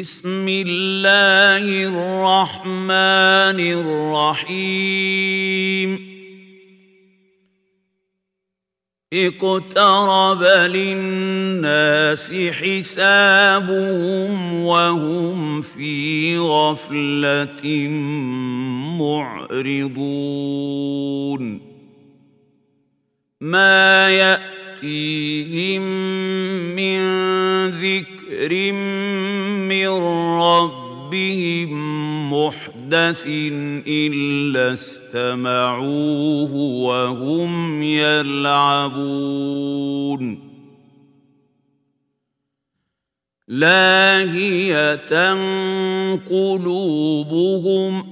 بسم الله الرحمن الرحيم. اقترب للناس حسابهم وهم في غفلة معرضون. ما ياتيهم من ذكر من ربهم محدث الا استمعوه وهم يلعبون لاهيه قلوبهم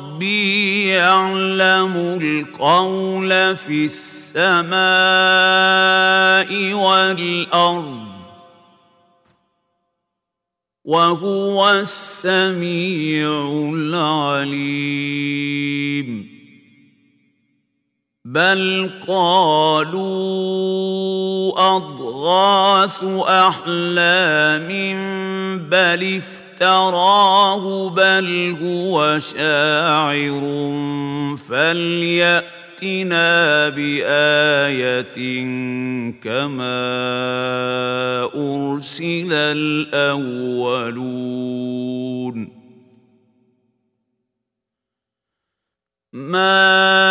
ربي يعلم القول في السماء والارض وهو السميع العليم بل قالوا اضغاث احلام بل افترى افتراه بل هو شاعر فليأتنا بآية كما أرسل الأولون. ما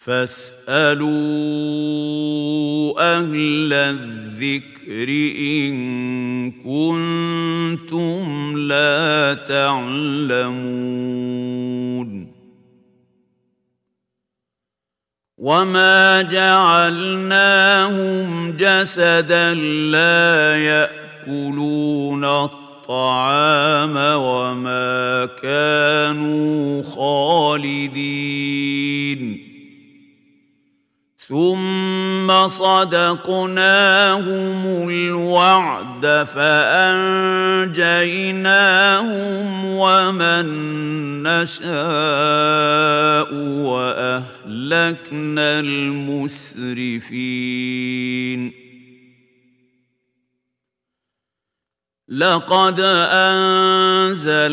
فاسألوا أهل الذكر إن كنتم لا تعلمون. وما جعلناهم جسدا لا ياكلون الطعام وما كانوا خالدين. ثم صدقناهم الوعد فأنجيناهم ومن نشاء وأهلكنا المسرفين. لقد أنزلنا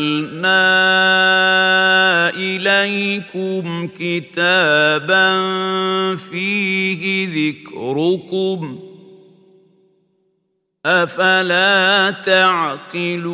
اليكم كتابا فيه ذكركم أفلا تعقلون